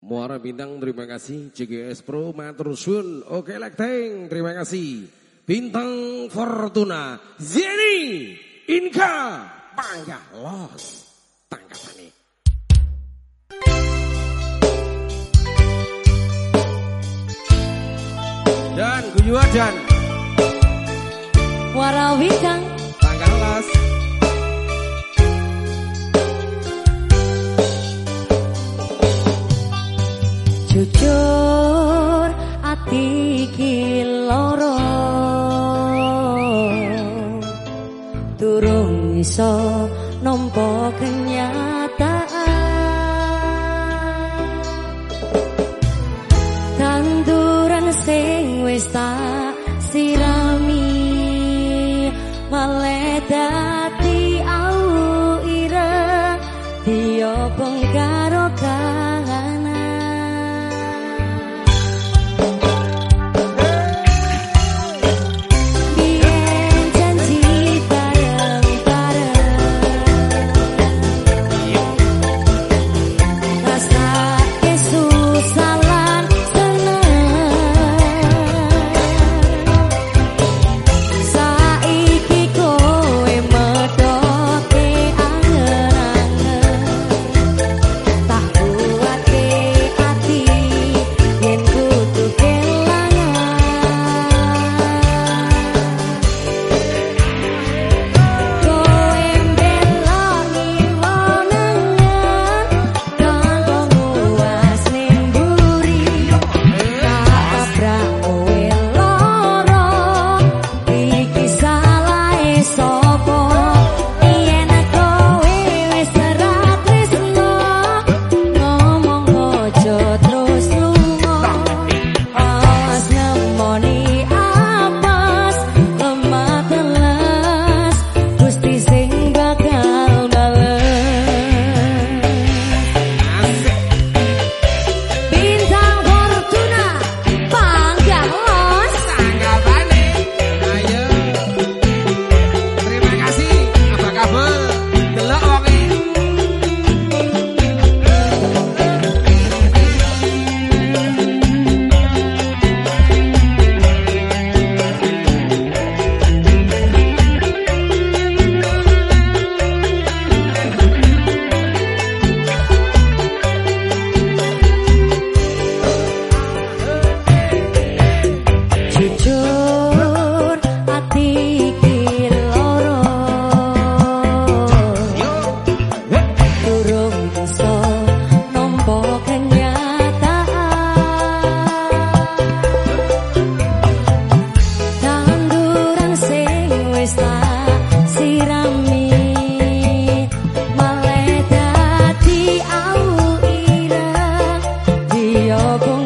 Muara Bintang terima kasih. CGS Pro matur suwun. Oke Lekteng terima kasih. Bintang Fortuna Zeni Inka. Bangga Los. Tangkapane. Dan Guyuadan Muara Bintang. Bangga Los jujur ati iki loro durung iso nampa kenyataan. Tanduran sing wis tak sirami maledati au ira diobong karo kahanan your boy.